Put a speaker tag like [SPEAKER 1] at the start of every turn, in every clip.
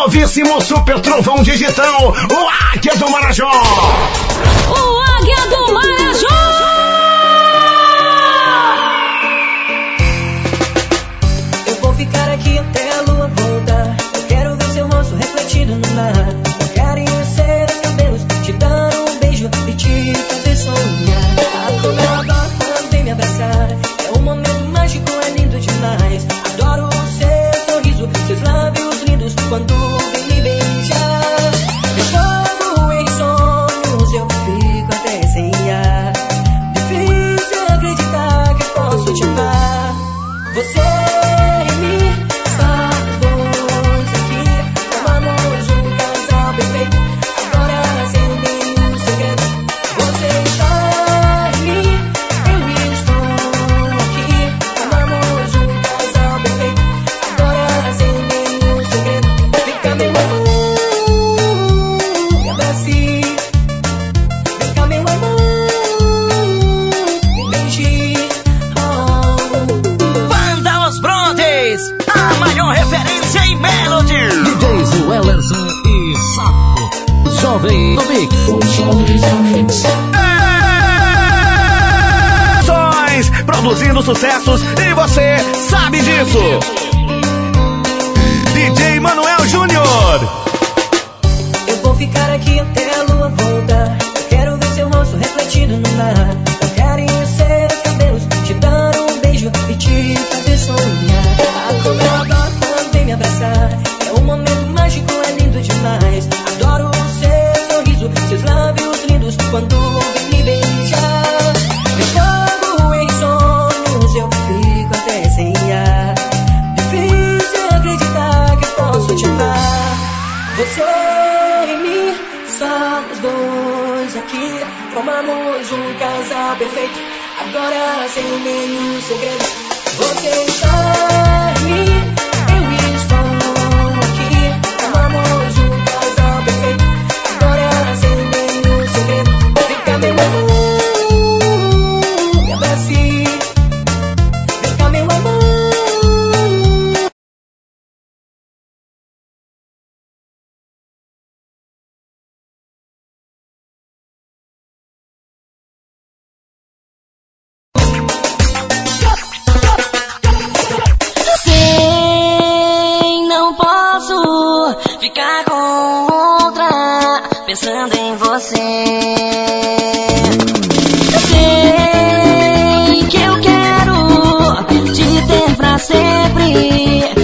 [SPEAKER 1] novíssimo super trovão digital, o Águia do Marajó.
[SPEAKER 2] O Águia do Marajó.
[SPEAKER 3] ficar
[SPEAKER 4] com outra, pensando em você. Eu sei que eu quero te ter pra sempre.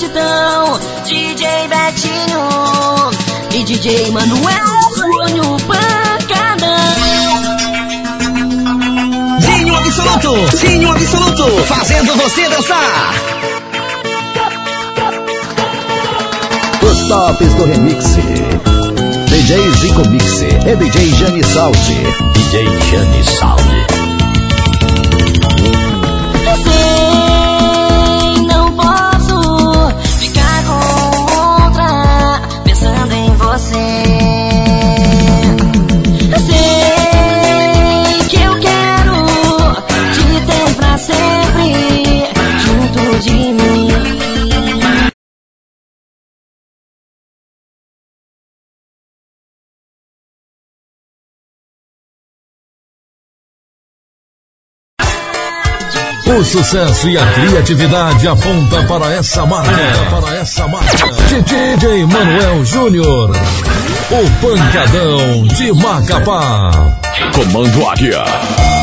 [SPEAKER 4] DJ Betinho e DJ Manuel Antônio Pancadão.
[SPEAKER 1] Dinho Absoluto, Dinho Absoluto, fazendo você dançar.
[SPEAKER 5] Os tops do remix. DJ Zico Mix e DJ Jane Saldi. DJ Jane Saldi.
[SPEAKER 6] O sucesso e a criatividade aponta para essa marca. Para essa marca. DJ Manuel Júnior. O pancadão de Macapá.
[SPEAKER 5] Comando Águia.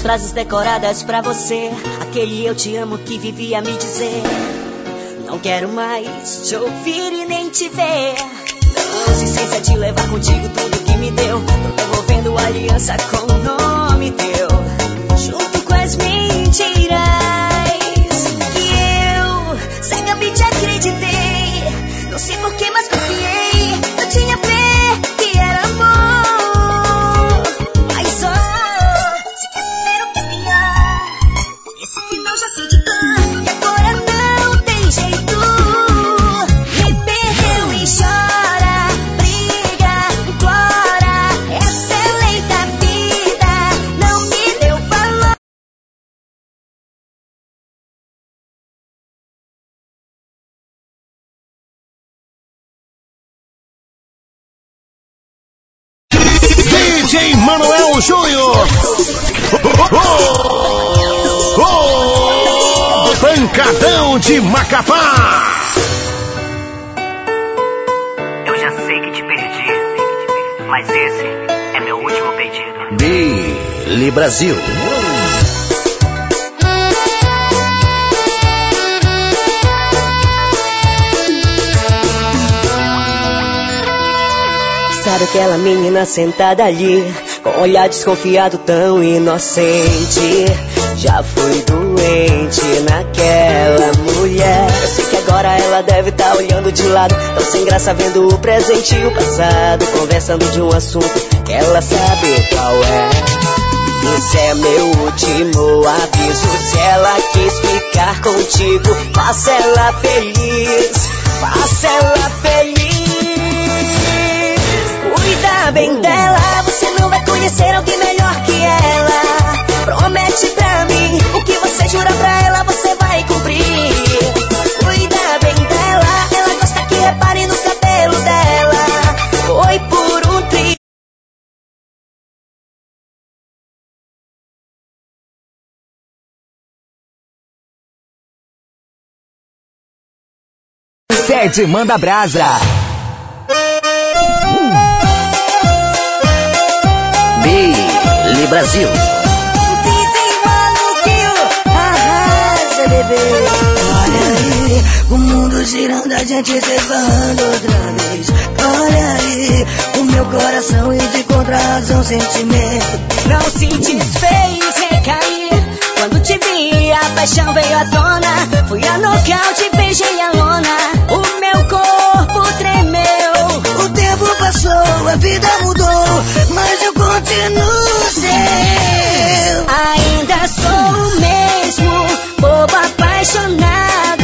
[SPEAKER 7] Suas frases decoradas pra você. Aquele eu te amo que vivia me dizer. Não quero mais te ouvir e nem te ver. Esqueça de levar contigo tudo que me deu. Tô devolvendo aliança com o nome teu. Junto com as mentiras
[SPEAKER 8] DJ Manuel Júnior. Oh, oh, Pancadão de Macapá.
[SPEAKER 9] Eu já sei que te perdi, mas esse é meu último pedido.
[SPEAKER 10] Billy Brasil.
[SPEAKER 7] Sabe aquela menina sentada ali, com um olhar desconfiado tão inocente? Já fui doente naquela mulher. Eu sei que agora ela deve estar olhando de lado, tão sem graça vendo o presente e o passado, conversando de um assunto que ela sabe qual é. Esse é meu último aviso. Se ela quis ficar contigo, faça ela feliz. Faça ela feliz. Cuida bem dela, você não vai conhecer alguém melhor que ela. Promete pra mim o que você jura pra ela, você vai cumprir. Cuida bem dela, ela gosta que repare no cabelo dela. Foi por um tri.
[SPEAKER 9] Sede manda brasa.
[SPEAKER 10] Brasil.
[SPEAKER 7] O mundo girando, a gente esbarrando outra vez. Olha aí, o meu coração e de contra sentimento. Não se desfez recair. Quando te vi, a paixão veio à tona. Fui a nocaute, beijei a lona. O meu corpo tremeu. O tempo passou, a vida mudou. Mas eu continuo seu. Ainda sou o mesmo, bobo apaixonado.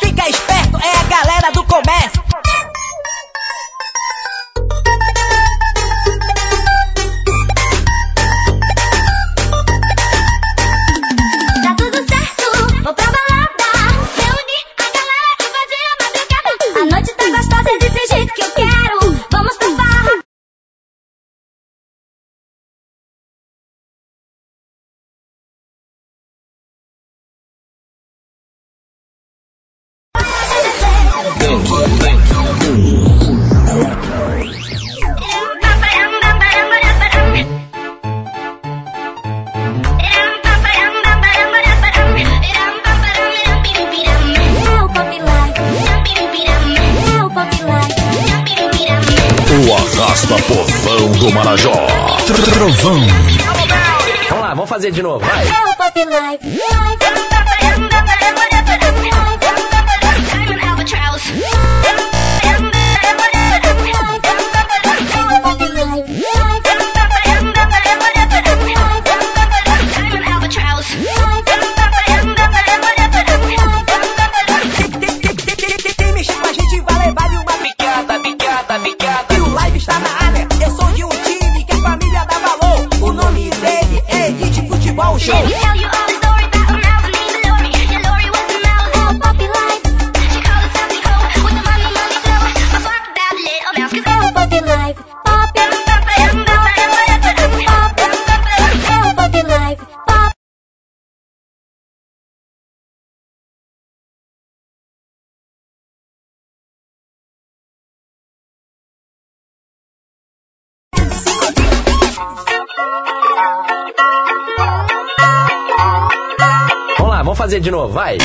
[SPEAKER 5] Fica esperto, é a galera do comércio.
[SPEAKER 11] fazer
[SPEAKER 12] de novo, vai. fazer de novo, vai!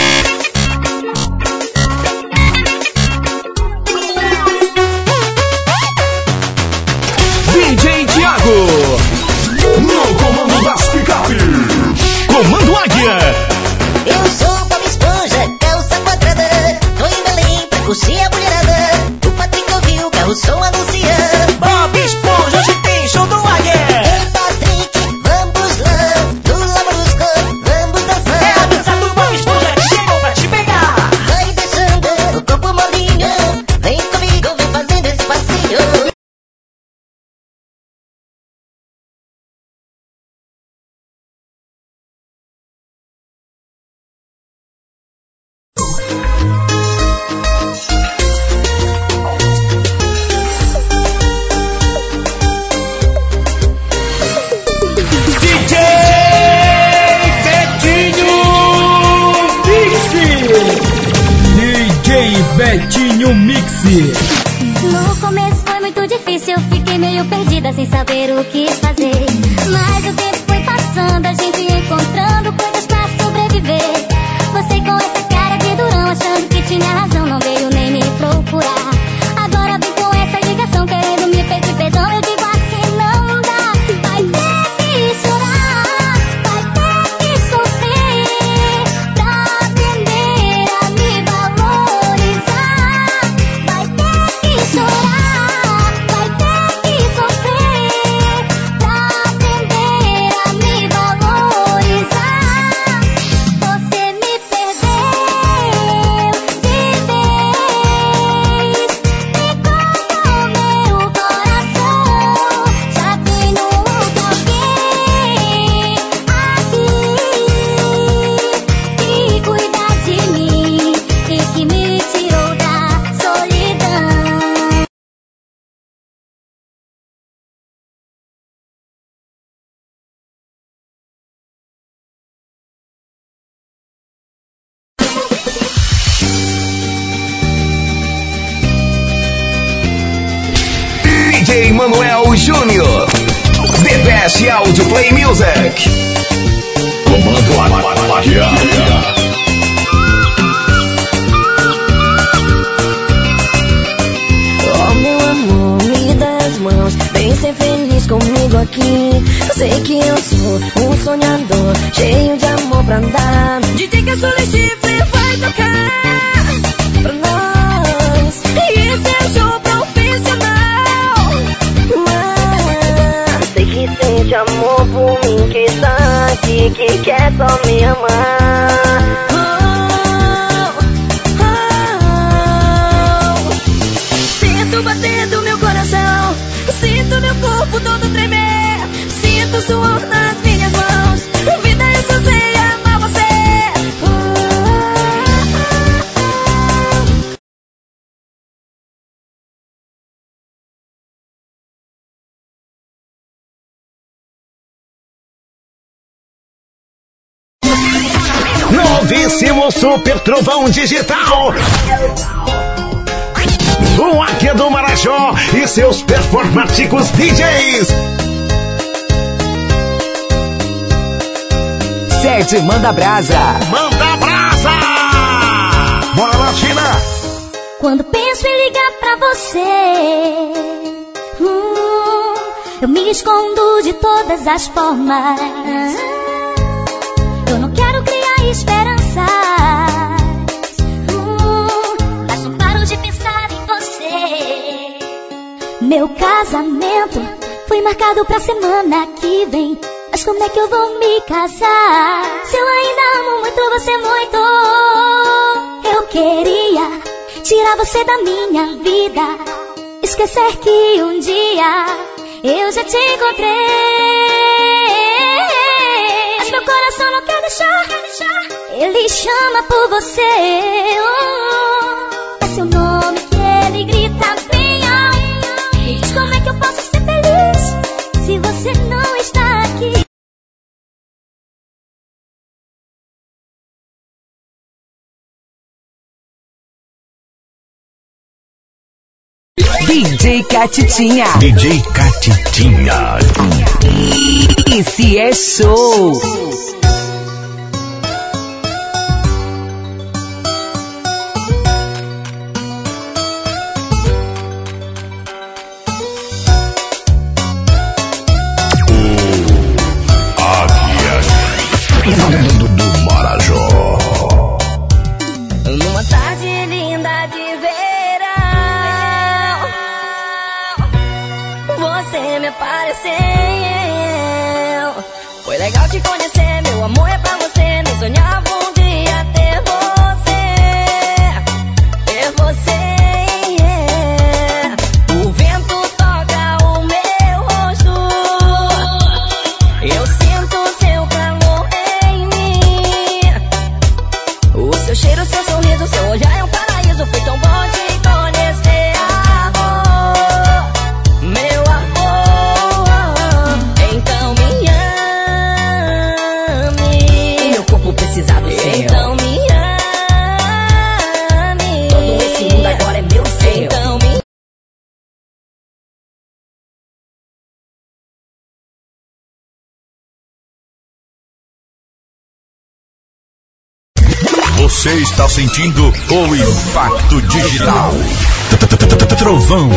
[SPEAKER 5] pero que
[SPEAKER 8] Super Trovão Digital. O Aqui do Marajó e seus performáticos DJs.
[SPEAKER 4] Sete, manda brasa.
[SPEAKER 8] Manda brasa! Bora lá, China!
[SPEAKER 5] Quando penso em ligar pra você, hum, eu me escondo de todas as formas. Meu casamento foi marcado pra semana que vem. Mas como é que eu vou me casar? Se eu ainda amo muito você muito, eu queria tirar você da minha vida. Esquecer que um dia eu já te encontrei. Mas meu coração não quer deixar. Ele chama por você. Oh, é seu nome. posso ser feliz se você não está aqui.
[SPEAKER 4] DJ Catitinha.
[SPEAKER 8] DJ Catitinha.
[SPEAKER 4] Esse é show.
[SPEAKER 13] Você
[SPEAKER 1] está sentindo o impacto digital. Trovão.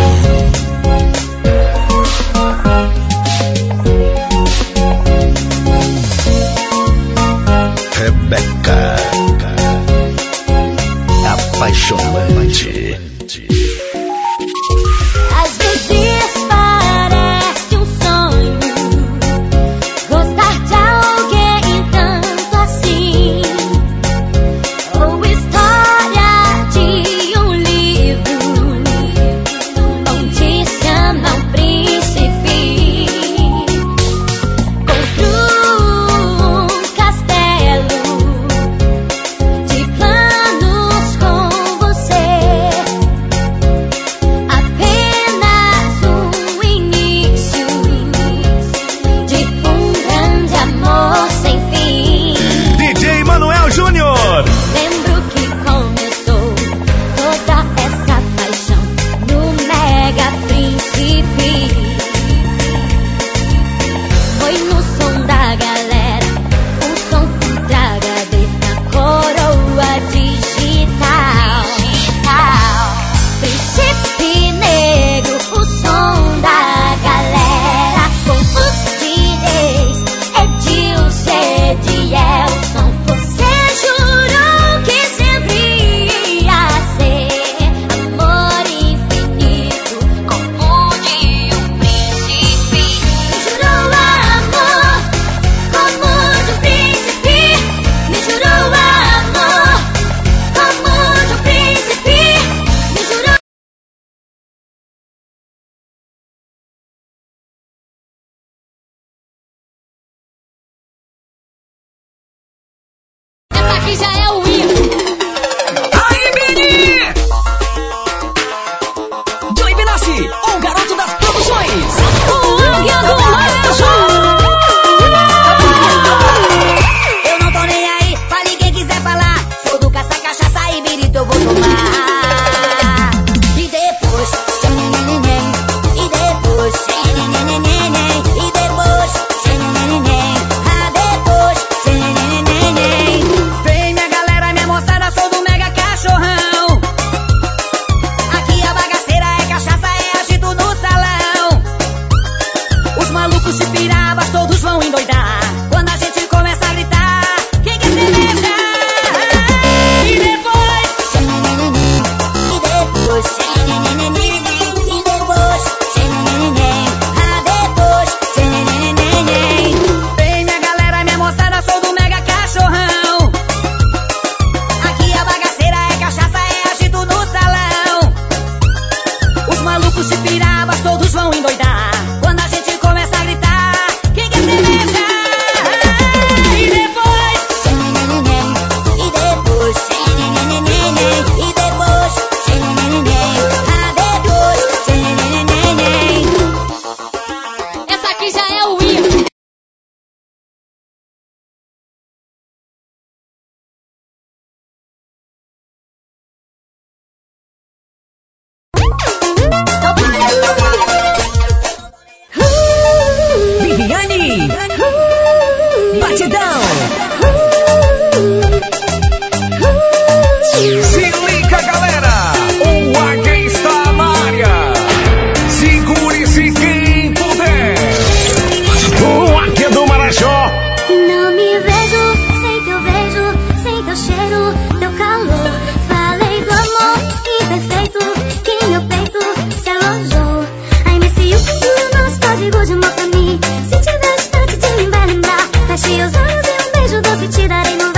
[SPEAKER 5] Rebeca. Apaixonante.
[SPEAKER 8] I'm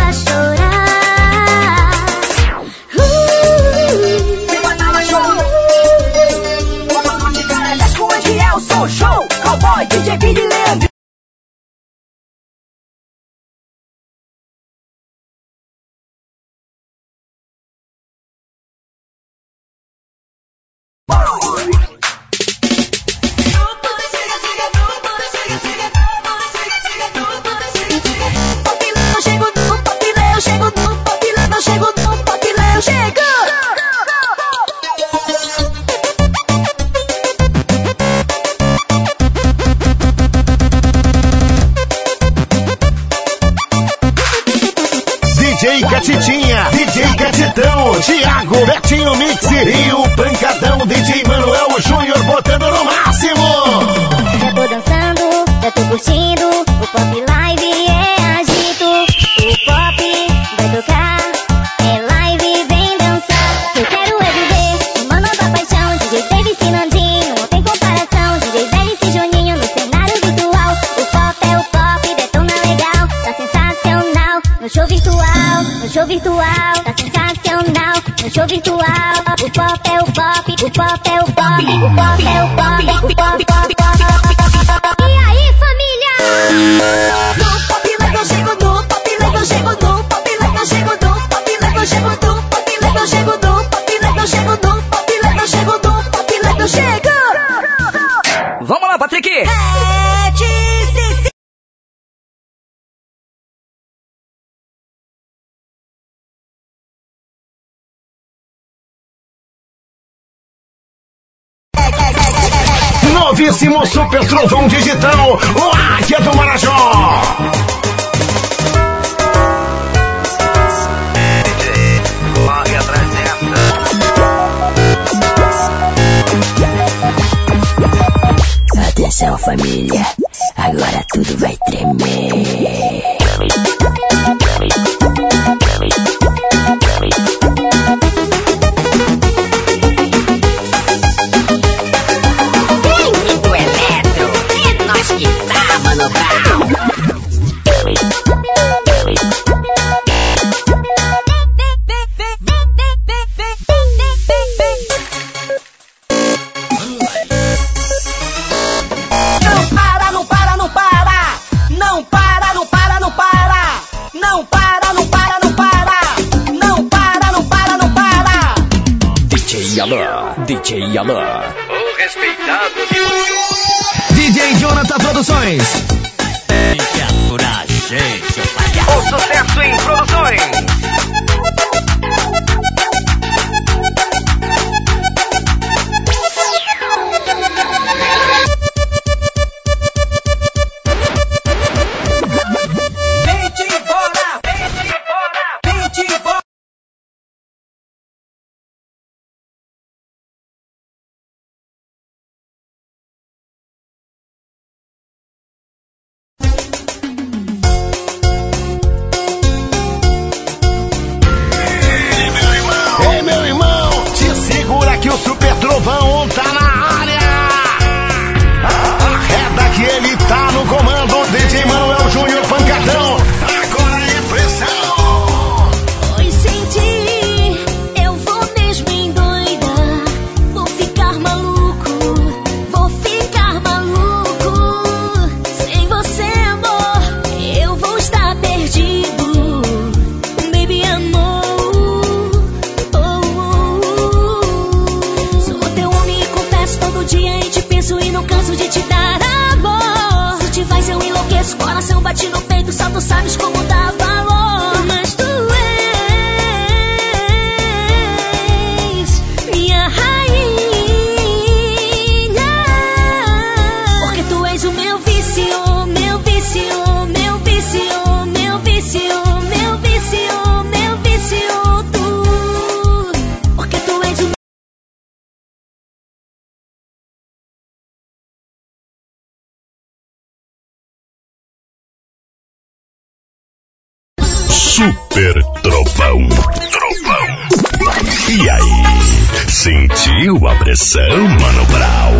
[SPEAKER 8] Pressão, Mano Brau.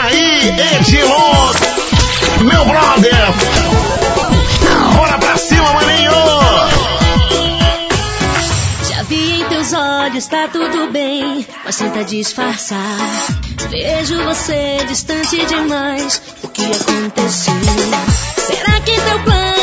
[SPEAKER 8] Aí, Edilon, meu brother. Bora pra cima, maninho.
[SPEAKER 7] Já vi em teus olhos, tá tudo bem, mas tenta disfarçar. Vejo você distante demais, o que aconteceu? Será que teu plano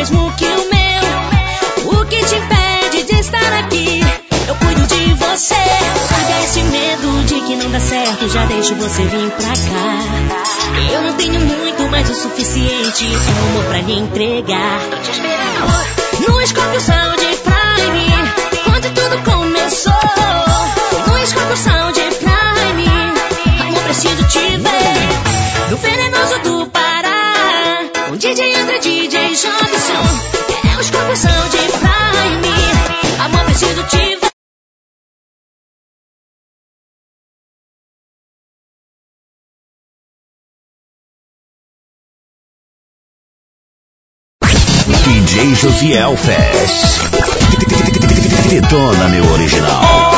[SPEAKER 7] mesmo que o meu. O que te impede de estar aqui? Eu cuido de você. Larga esse medo de que não dá certo, já deixo você vir pra cá. Eu não tenho muito, mas o suficiente é amor pra lhe entregar. Tô te esperando. No Escorpio Sound Prime, quando tudo começou. No Escorpio Sound Prime, amor preciso te ver. No venenoso do o DJ André, DJ Jobson. Os corpos de de Prime. Amor, preciso te ver.
[SPEAKER 9] DJ Josiel Fest. Detona meu original.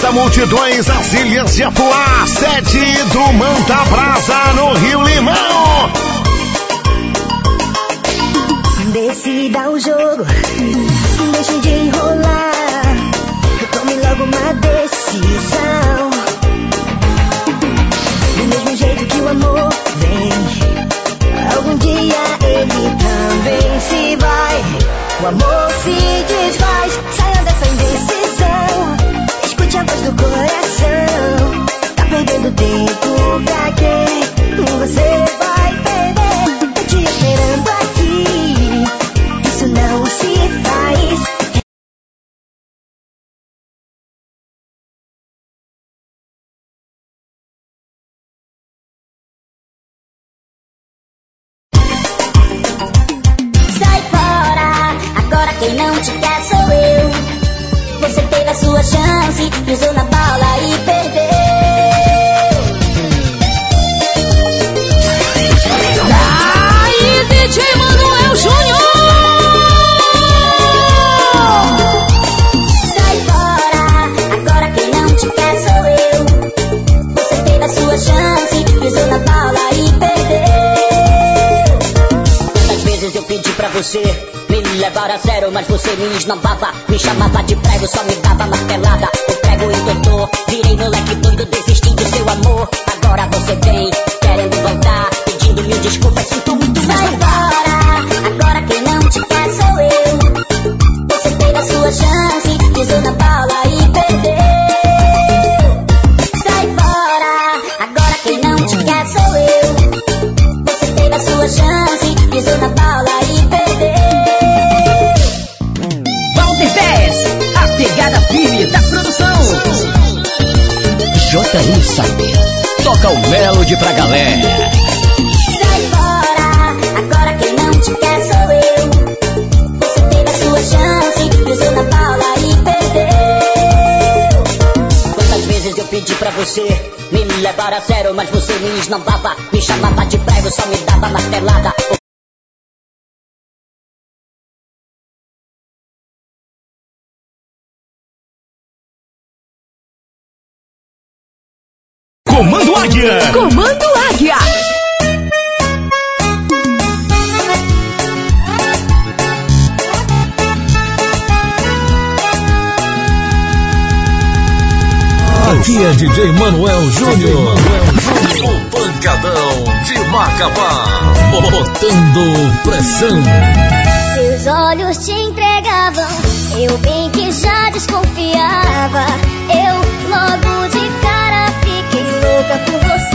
[SPEAKER 8] Festa Multidões, as Ilhas de Apuá, sede do Manta Praça, no Rio Limão.
[SPEAKER 14] Decida o jogo, deixe de enrolar. Tome logo uma decisão. Do mesmo jeito que o amor vem, algum dia ele também se vai. O amor se desfaz, saia dessa indecisão. Escute a voz do coração. Tá perdendo tempo pra quê? Você vai perder. Tô te esperando aqui. Isso não se faz.
[SPEAKER 5] Sai fora, agora quem não te quer pisou na bola e perdeu.
[SPEAKER 15] Aí, DJ Manuel Júnior!
[SPEAKER 5] Sai fora, agora quem não te quer sou eu. Você
[SPEAKER 16] levar a sério, mas você me esnobava. Me chamava de prego, só me dava martelada. O prego entortou, virei moleque doido, desisti do seu amor. Agora você vem, querendo voltar, pedindo mil desculpas, sinto
[SPEAKER 11] JU sabe. Toca o Melody pra galera.
[SPEAKER 5] Sai fora, agora quem não te quer sou eu. Você teve a sua chance, pisou na bola e perdeu.
[SPEAKER 16] Quantas vezes eu pedi pra você me levar a sério, mas você me esnobava. Me chamava de prego, só me dava martelada.
[SPEAKER 6] Macapá. Botando pressão.
[SPEAKER 5] Seus olhos te entregavam, eu bem que já desconfiava. Eu logo de cara fiquei louca por você.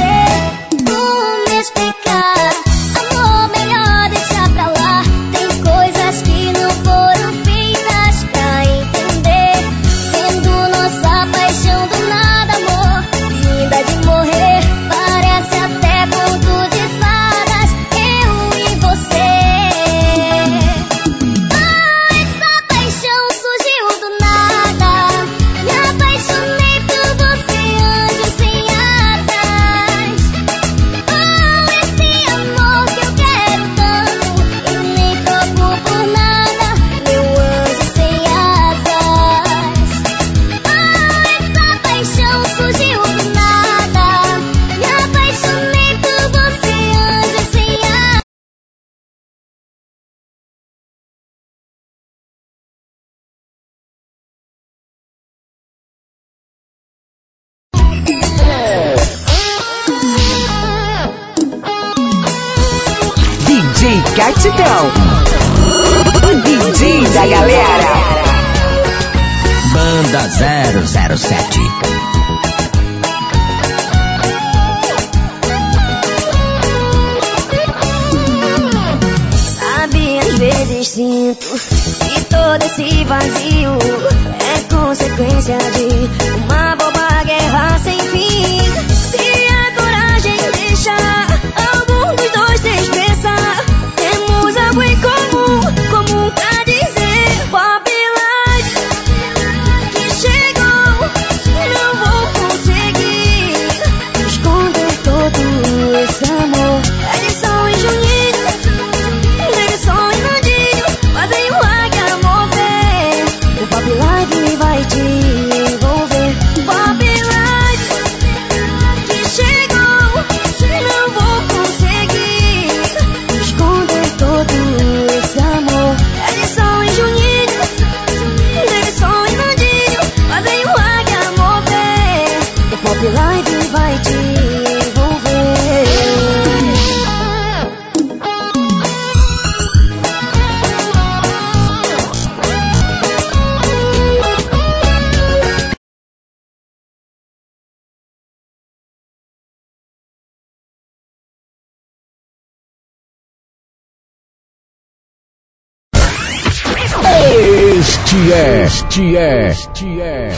[SPEAKER 1] Este é, este é.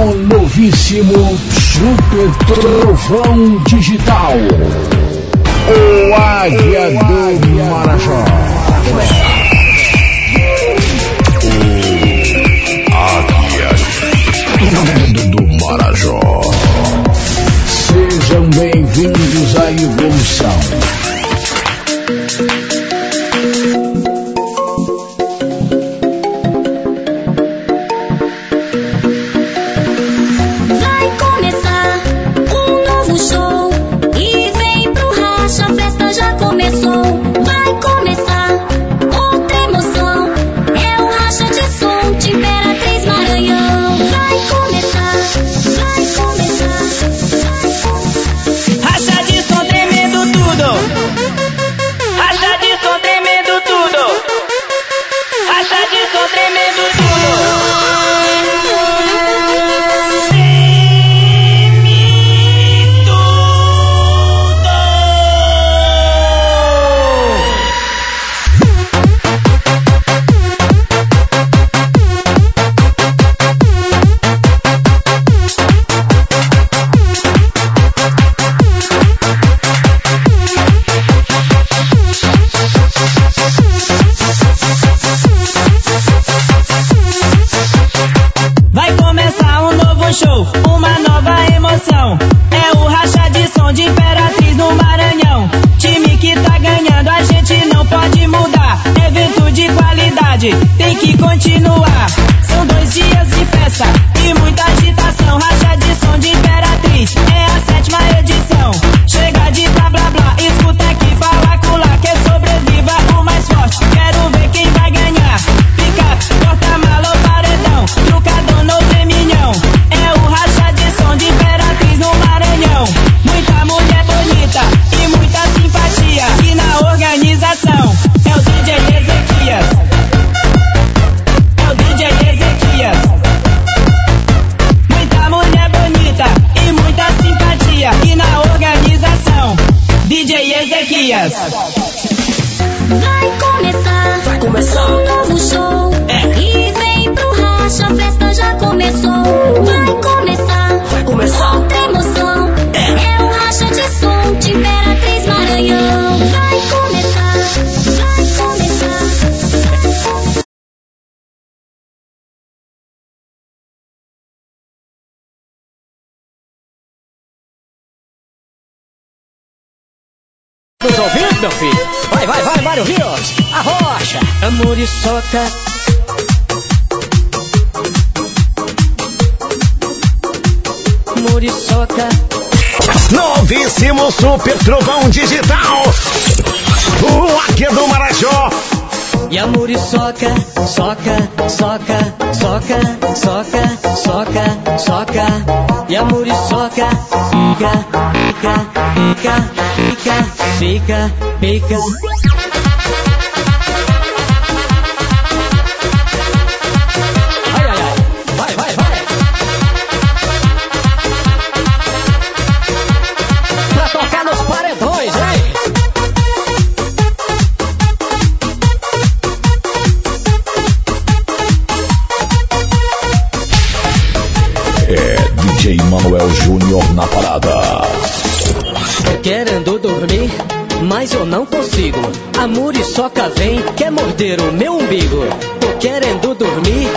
[SPEAKER 1] O novíssimo Super Trovão Digital. O Águia do Marajó. Águia do Marajó. Sejam bem-vindos à evolução.
[SPEAKER 17] Nos ouvindo, meu filho? Vai, vai, vai, Mário Rios! A rocha!
[SPEAKER 18] A muriçoca. Muriçoca.
[SPEAKER 8] Novíssimo Super Trovão Digital. O Águia do Marajó.
[SPEAKER 18] E a muriçoca, soca, soca, soca, soca, soca, soca. E a muriçoca, fica, fica, fica, fica, fica, fica. Querendo dormir, mas eu não consigo. A muriçoca vem, quer morder o meu umbigo. Tô querendo dormir,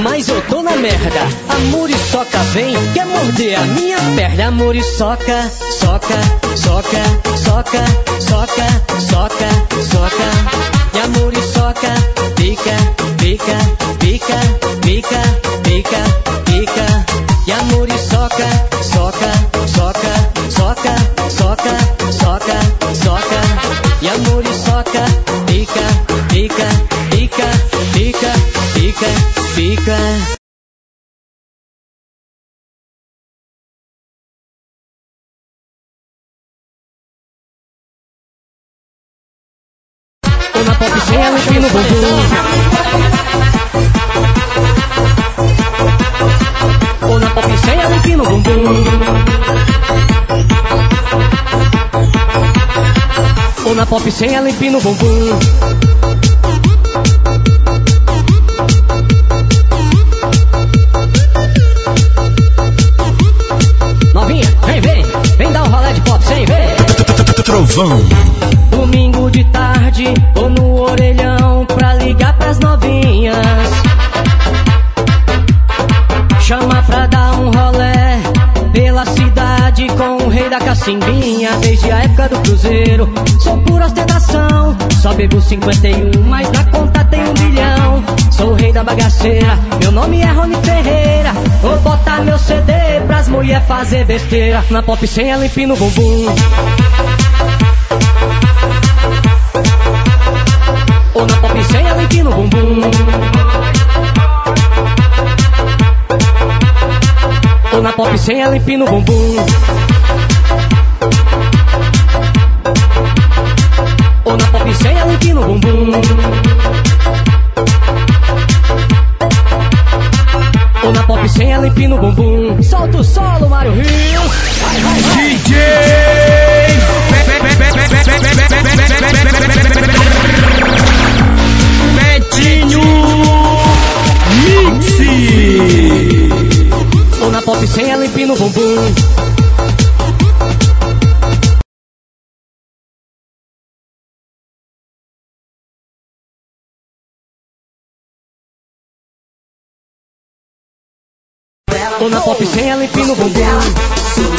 [SPEAKER 18] mas eu tô na merda. A muriçoca vem, quer morder a minha perna. A muriçoca, soca, soca, soca, soca, soca, soca. E a muriçoca pica, pica, pica, pica, pica, pica. E a muriçoca, soca, soca, soca, soca, soca, soca. E a muriçoca pica, pica, pica, pica, pica, pica. Uma pop sem ela empina o bumbum. Ou na pop empina o bumbum. Ou na pop sem ela empina o bumbum. Novinha, vem, vem. Vem dar um rolé de pop sem, vem Trovão. Domingo de tarde ou no orelhão. Cacimbinha. Desde a época do cruzeiro, sou pura ostentação. Só bebo 51, mas na conta tem um bilhão. Sou o rei da bagaceira, meu nome é Rony Ferreira. Vou botar meu CD pras mulher fazer besteira. Na pop sem ela empina o bumbum. Ou na pop sem ela empina o bumbum. Ou na pop sem ela empina o bumbum. Pop sem ela empina o bumbum. Ou na pop sem ela empina o bumbum. Solta o solo, Mário Rios. Vai, vai, vai.
[SPEAKER 19] DJ Betinho Mixi.
[SPEAKER 18] Ou na pop sem ela empina o bumbum. Sem ela empina o bumbum.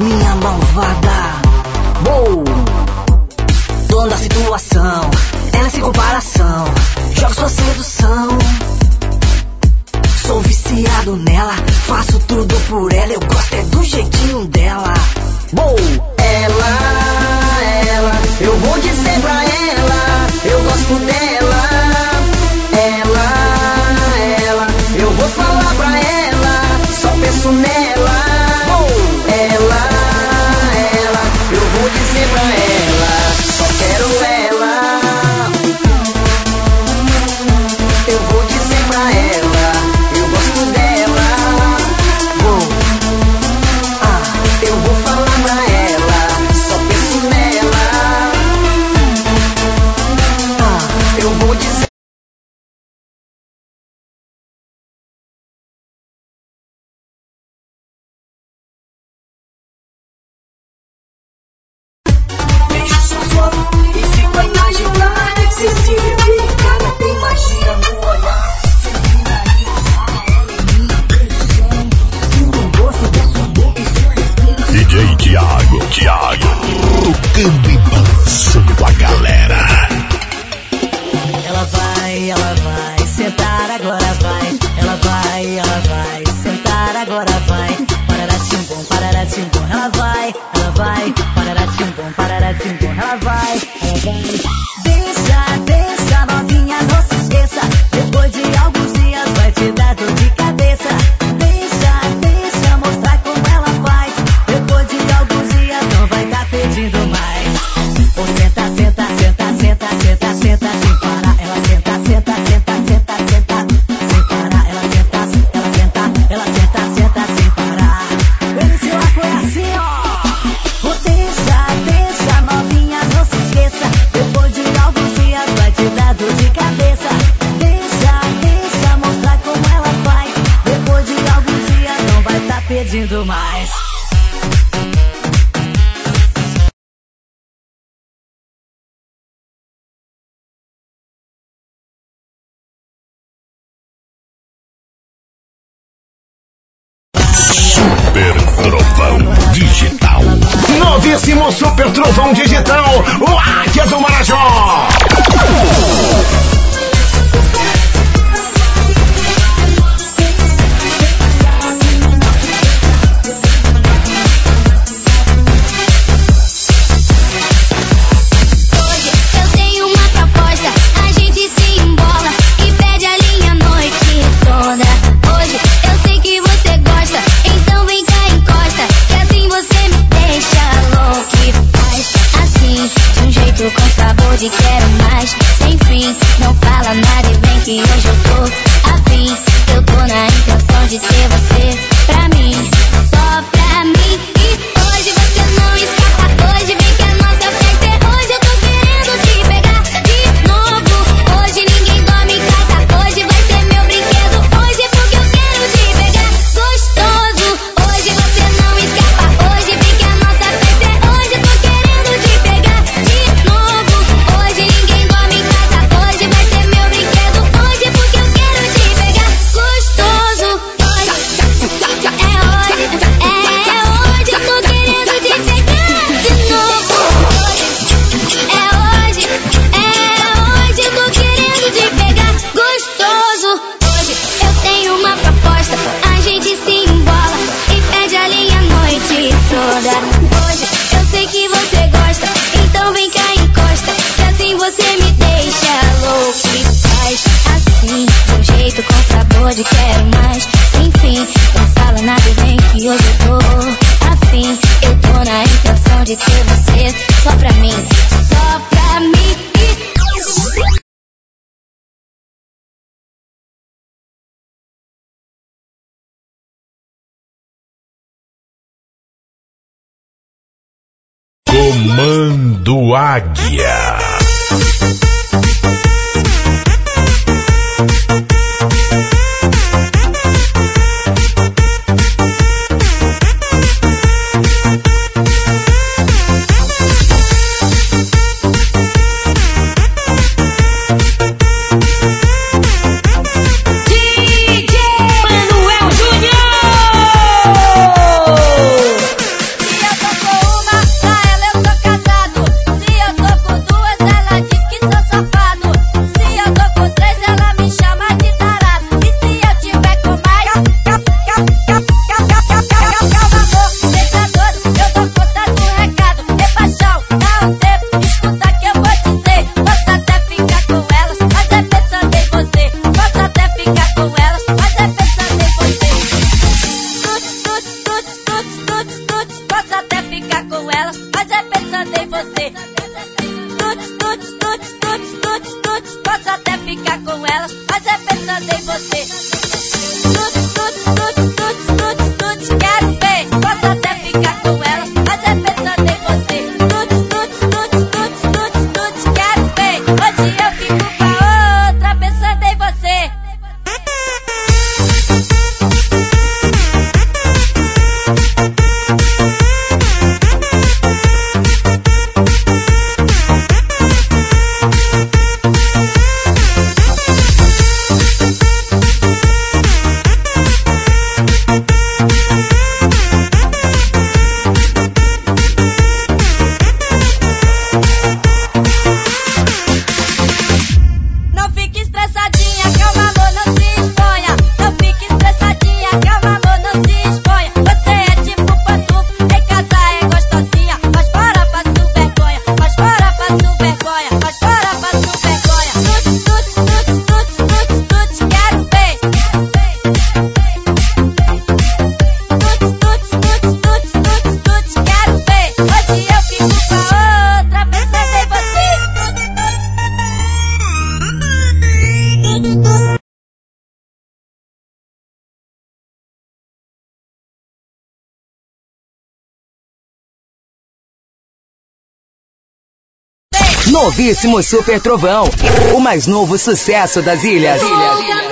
[SPEAKER 20] Minha malvada. Uou! Dono da situação, ela é sem comparação. Joga sua sedução. Sou viciado nela, faço tudo por ela. Eu gosto é do jeitinho dela. Uou! Ela, ela, eu vou dizer pra ela, eu gosto dela.
[SPEAKER 5] décimo super trovão digital, o Águia do Marajó.
[SPEAKER 6] do Águia.
[SPEAKER 21] novíssimo Super Trovão, o mais novo sucesso das ilhas.
[SPEAKER 5] ilhas.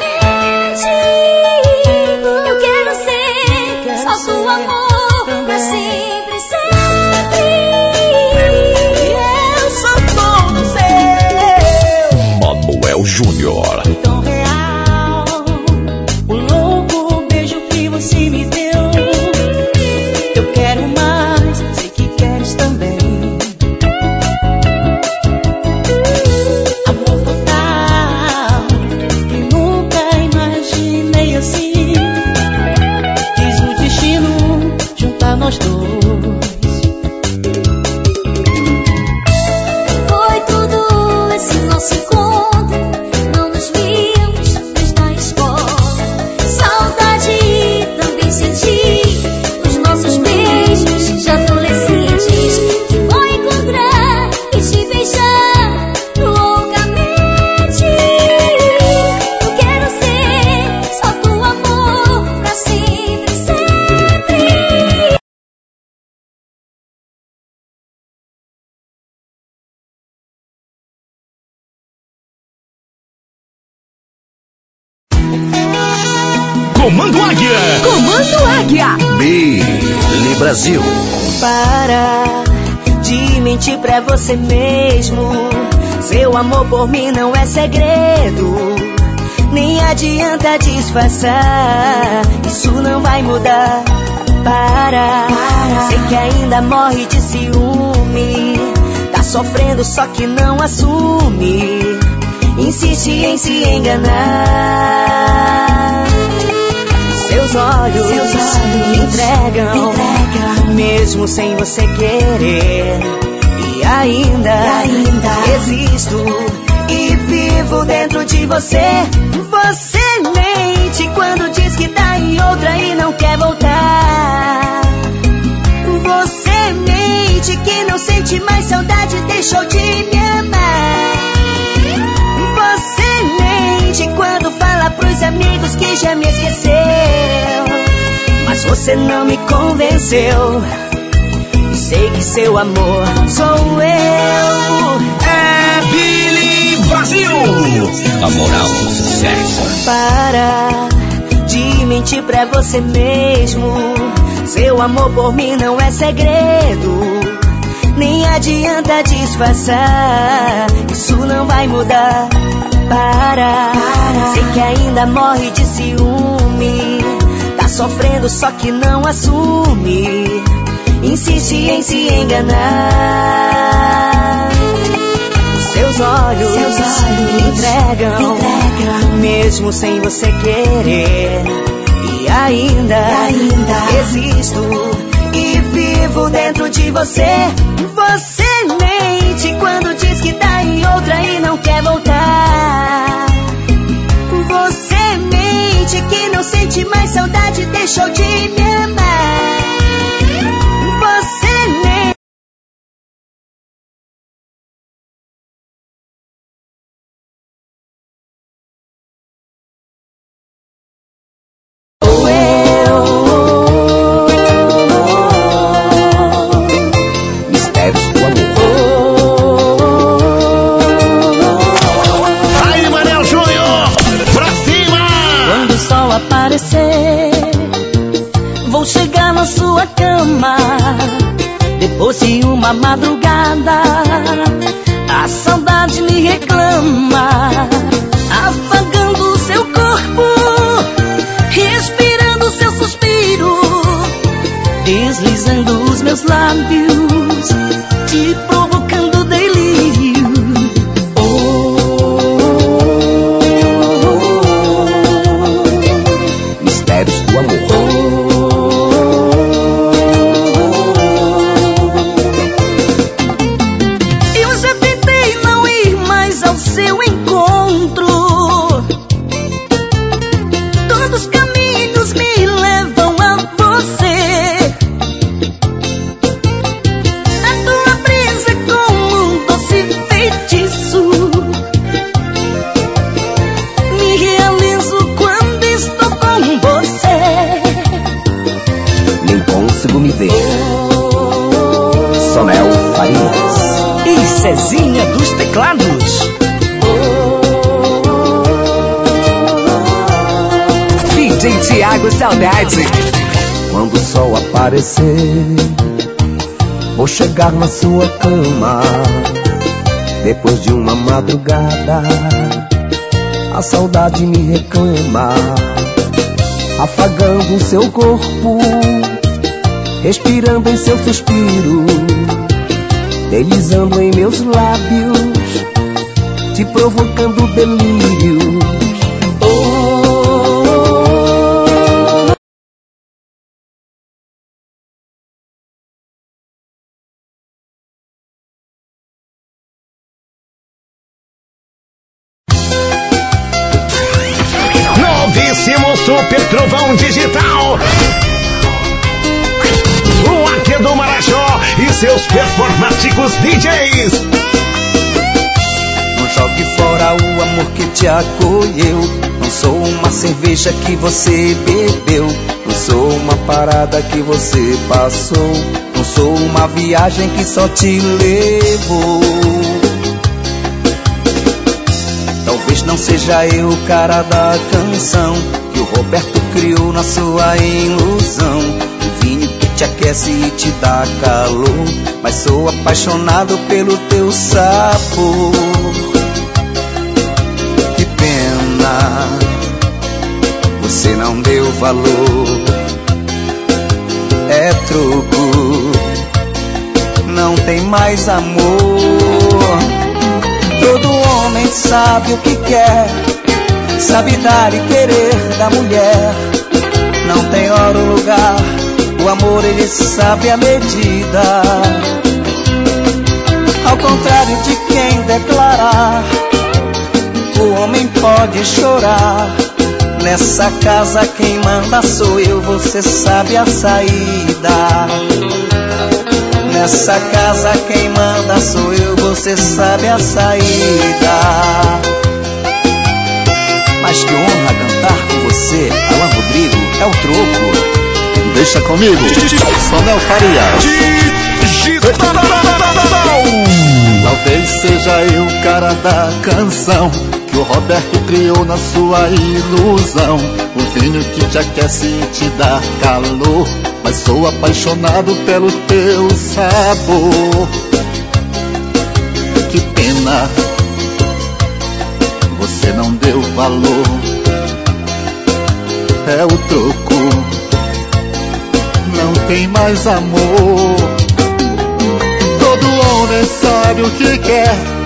[SPEAKER 5] Brasil.
[SPEAKER 7] Para de mentir pra você mesmo. Seu amor por mim não é segredo. Nem adianta disfarçar. Isso não vai mudar. Para. Sei que ainda morre de ciúme. Tá sofrendo, só que não assume. Insiste em se enganar. Seus olhos, me entregam, mesmo sem você querer. E ainda, existo e vivo dentro de você. Você mente quando diz que tá em outra e não quer voltar. Você mente que não sente mais saudade, deixou de me amar. Amigos que já me esqueceu. Mas você não me convenceu. E sei que seu amor sou eu.
[SPEAKER 8] É Billy Brasil.
[SPEAKER 5] A moral do sucesso.
[SPEAKER 7] Para de mentir pra você mesmo. Seu amor por mim não é segredo. Nem adianta disfarçar. Isso não vai mudar. Para, sei que ainda morre de ciúme. Tá sofrendo, só que não assume. Insiste em se enganar. Seus olhos, me entregam, mesmo sem você querer. E ainda, existo e vivo dentro de você. Você sente mais saudade, deixou de me amar. De
[SPEAKER 22] chegar na sua cama. Depois de uma madrugada, a saudade me reclama, afagando o seu corpo, respirando em seu suspiro, deslizando em meus lábios, te provocando delírio. Te acolheu. Não sou uma cerveja que você bebeu. Não sou uma parada que você passou. Não sou uma viagem que só te levou. Talvez não seja eu o cara da canção que o Roberto criou na sua ilusão. O vinho que te aquece e te dá calor. Mas sou apaixonado pelo teu sabor. Você não deu valor. É troco, não tem mais amor. Todo homem sabe o que quer, sabe dar e querer da mulher. Não tem hora ou lugar, o amor ele sabe a medida. Ao contrário de quem declarar, o homem pode chorar. Nessa casa quem manda sou eu, você sabe a saída. Nessa casa quem manda sou eu, você sabe a saída. Mas que honra cantar com você, Alan Rodrigo, é o troco.
[SPEAKER 23] Deixa comigo, Samuel Faria. Talvez seja eu o cara da canção o Roberto criou na sua ilusão. O vinho que te aquece e te dá calor. Mas sou apaixonado pelo teu sabor. Que pena, você não deu valor. É o troco, não tem mais amor. Todo homem sabe o que quer,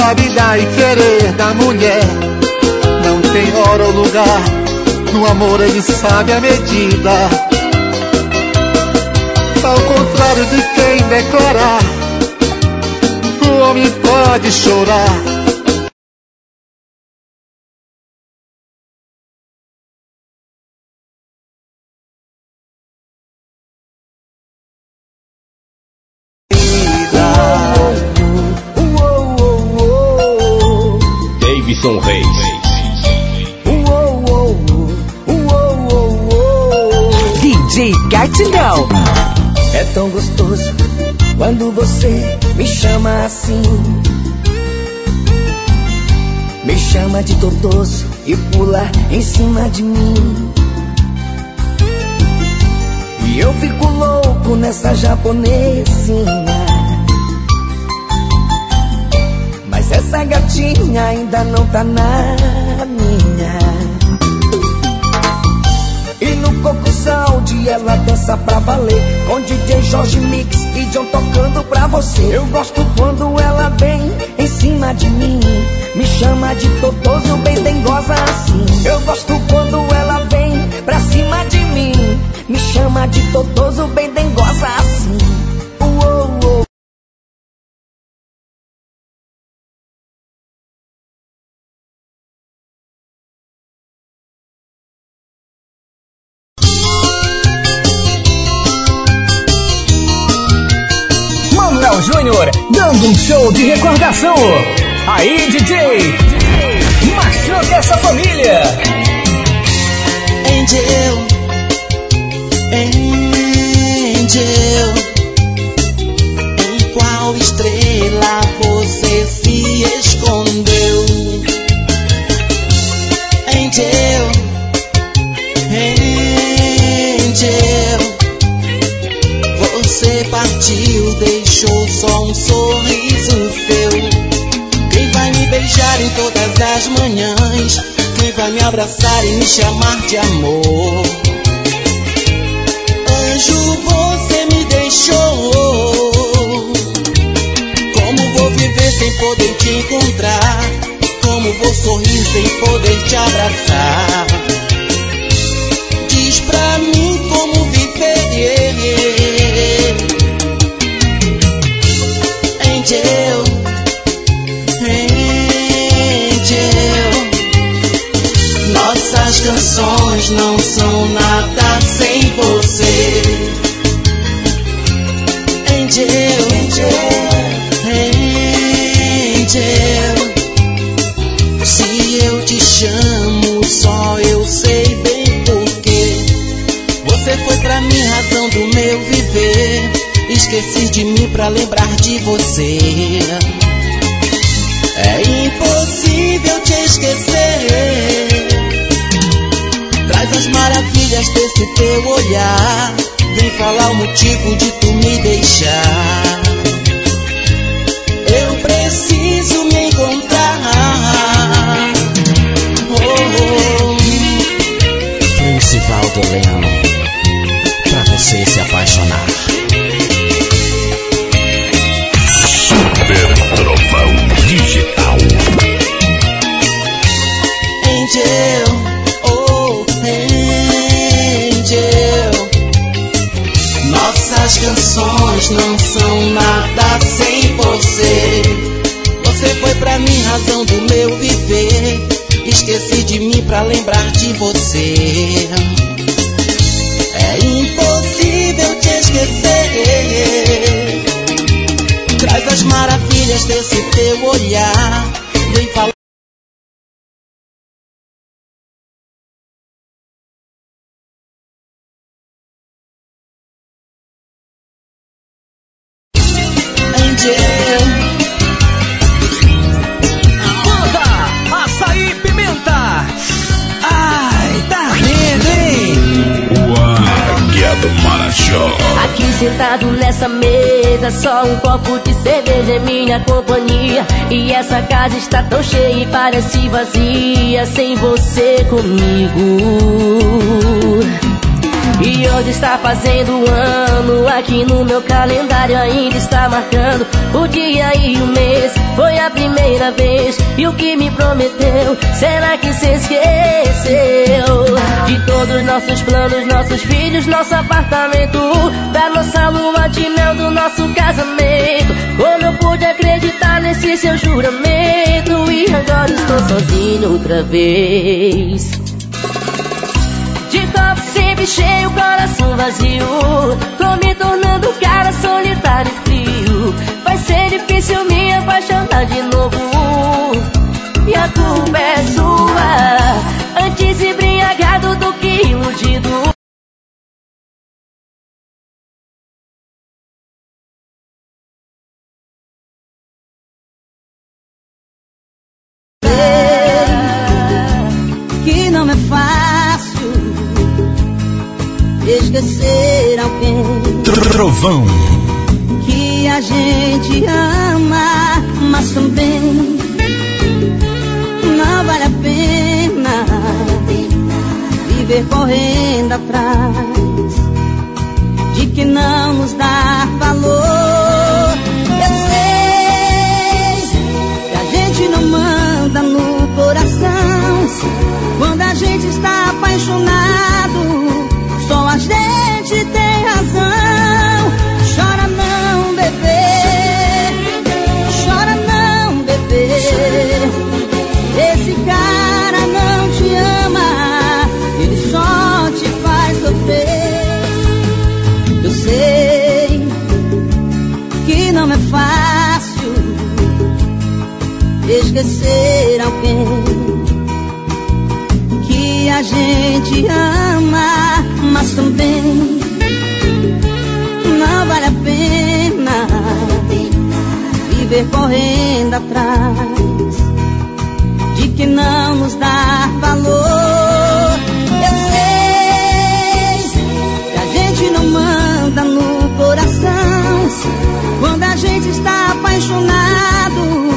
[SPEAKER 23] sabe dar e querer da mulher. Não tem hora ou lugar, no amor ele sabe a medida. Ao contrário de quem declarar, o homem pode chorar.
[SPEAKER 3] Assim. Me chama de totoso e pula em cima de mim. E eu fico louco nessa japonesinha. Mas essa gatinha ainda não tá na minha. E no Coco Sound ela dança pra valer. Com DJ Jorge Mix e John tocando pra você. Eu gosto quando ela vem em cima de mim. Me chama de totoso, bem dengosa assim. Eu gosto quando ela vem pra cima de mim. Me chama de totoso, bem dengosa assim
[SPEAKER 1] Um show de recordação. Aí, DJ, machuca essa família.
[SPEAKER 24] Angel, Angel, deixou só um sorriso seu. Quem vai me beijar em todas as manhãs? Quem vai me abraçar e me chamar de amor? Anjo, você me deixou. Como vou viver sem poder te encontrar? Como vou sorrir sem poder te abraçar? Diz pra mim Angel, canções são nada sem você. Angel, Angel, se eu te chamo, só eu sei bem porquê. Você foi pra mim razão do meu viver. Esqueci de mim pra lembrar de você. É impossível te esquecer. Maravilhas desse teu olhar. Vem falar o motivo de tu me deixar. Eu preciso me encontrar. Oh, oh.
[SPEAKER 25] Principal do Leno, pra você se apaixonar.
[SPEAKER 6] Super Trovão Digital.
[SPEAKER 24] Canções não são nada sem você. Você foi pra mim razão do meu viver. Esqueci de mim pra lembrar de você. É impossível te esquecer. Traz as maravilhas desse teu olhar.
[SPEAKER 26] Só um copo de cerveja é minha companhia. E essa casa está tão cheia e parece vazia sem você comigo. E hoje está fazendo ano, aqui no meu calendário ainda está marcando o dia e o mês. Foi a primeira vez e o que me prometeu, será que se esqueceu? De todos os nossos planos, nossos filhos, nosso apartamento, da nossa lua de mel, do nosso casamento. Como eu pude acreditar nesse seu juramento? E agora estou sozinho outra vez. Copo sempre cheio, coração vazio. Tô me tornando um cara solitário e frio. Vai ser difícil me apaixonar de novo. E a culpa é sua.
[SPEAKER 27] Esquecer alguém
[SPEAKER 6] Trovão.
[SPEAKER 27] que a gente ama, mas também não vale a pena viver correndo atrás de que não nos dá valor. Esquecer alguém que a gente ama, mas também não vale a pena viver correndo atrás de que não nos dá valor. Eu sei que a gente não manda no coração quando a gente está apaixonado.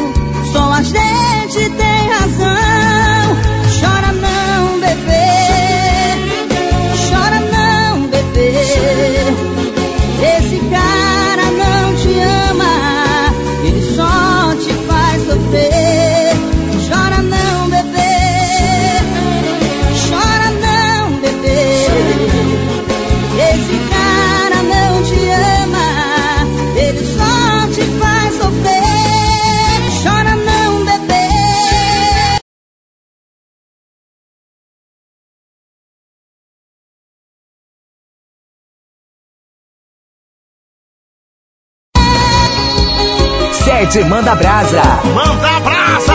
[SPEAKER 28] Fred manda brasa.
[SPEAKER 8] Manda brasa!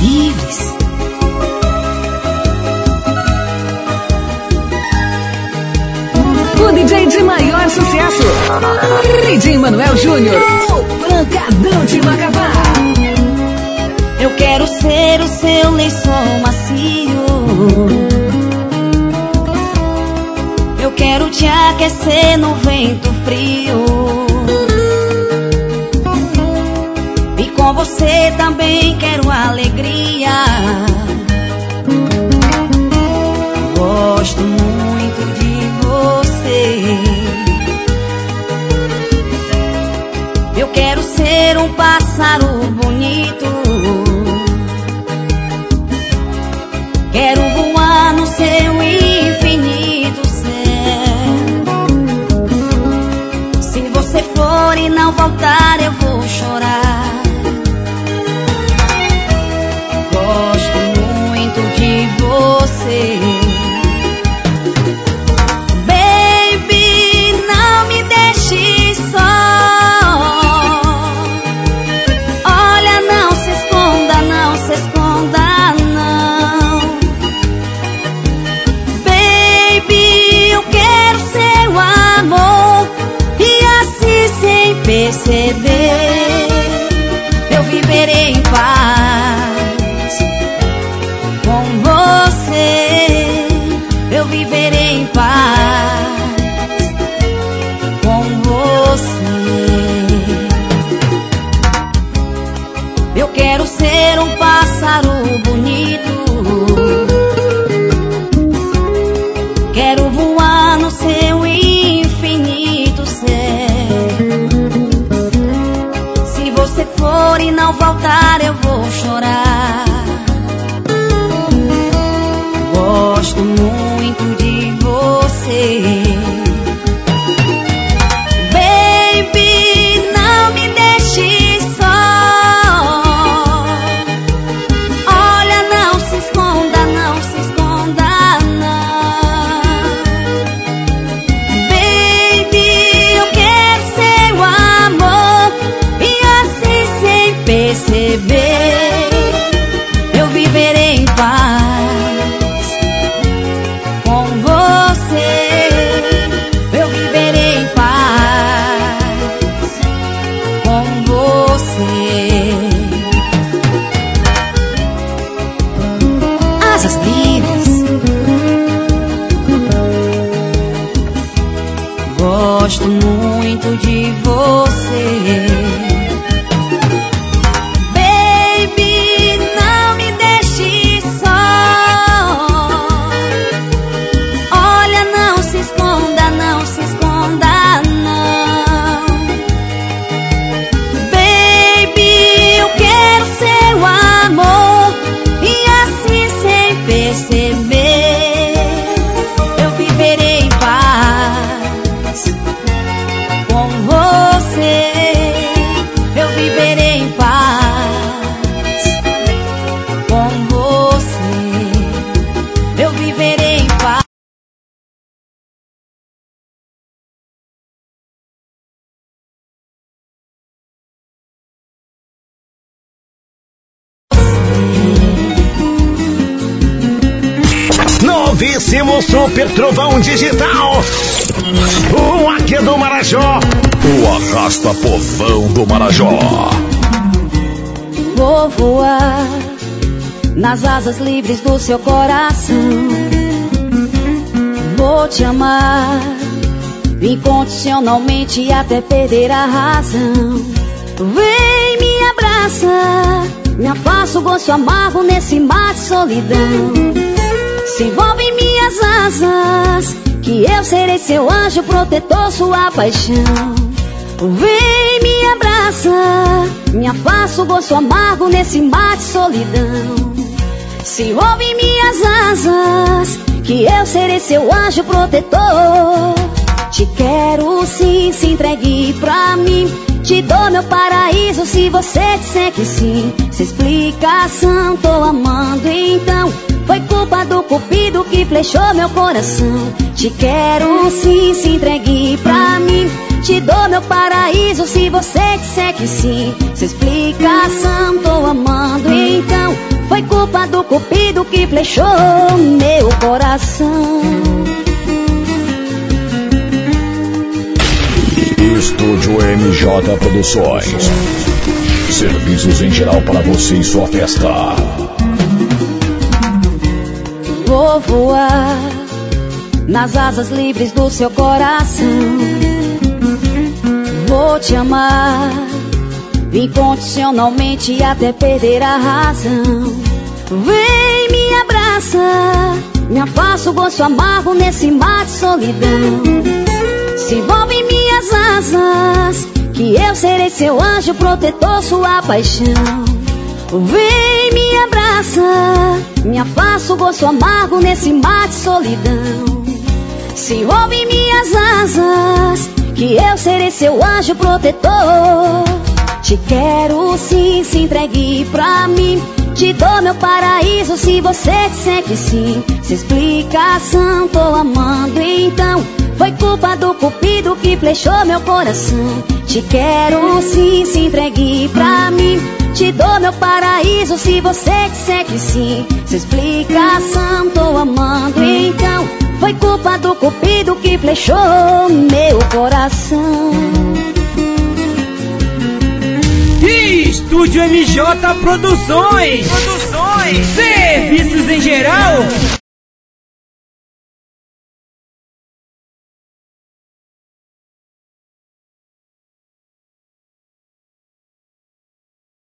[SPEAKER 21] livres.
[SPEAKER 1] O DJ de maior sucesso. DJ Manuel Júnior. O Pancadão de Macapá.
[SPEAKER 21] Eu quero ser o seu lençol macio. Eu quero te aquecer no vento frio. Você também quero alegria. Gosto muito de você. Eu quero ser um pássaro
[SPEAKER 8] Digital. O Aqui do Marajó.
[SPEAKER 6] O Arrasta Povão do Marajó.
[SPEAKER 21] Vou voar nas asas livres do seu coração. Vou te amar incondicionalmente até perder a razão. Vem, me abraça, me afasta o gosto amargo nesse mar de solidão. Se envolve em minhas asas, que eu serei seu anjo protetor, sua paixão. Vem, me abraça, me afasta o gosto amargo nesse mar de solidão. Se em minhas asas, que eu serei seu anjo protetor. Te quero sim, se entregue pra mim. Te dou meu paraíso se você disser que sim. Se explicação, tô amando então. Foi culpa do cupido que flechou meu coração. Te quero sim, se entregue pra mim. Te dou meu paraíso se você disser que sim. Se explicação, tô amando então. Foi culpa do cupido que flechou meu coração.
[SPEAKER 6] Estúdio MJ Produções. Serviços em geral para você e sua festa.
[SPEAKER 21] Vou voar nas asas livres do seu coração. Vou te amar incondicionalmente até perder a razão. Vem, me abraça, me afasta o gosto amargo nesse mar de solidão. Se envolve em minhas asas, que eu serei seu anjo protetor, sua paixão. Vem, me abraça, me afasta o gosto amargo nesse mar de solidão. Se em minhas asas, que eu serei seu anjo protetor. Te quero sim, se entregue pra mim. Te dou meu paraíso se você disser que sim. Se explicação, tô amando então. Foi culpa do cupido que flechou meu coração. Te quero sim, se entregue pra mim. Te dou meu paraíso se você disser que sim. Se explicação, tô amando então. Foi culpa do cupido que flechou meu coração.
[SPEAKER 18] Estúdio MJ Produções. Produções. Serviços em geral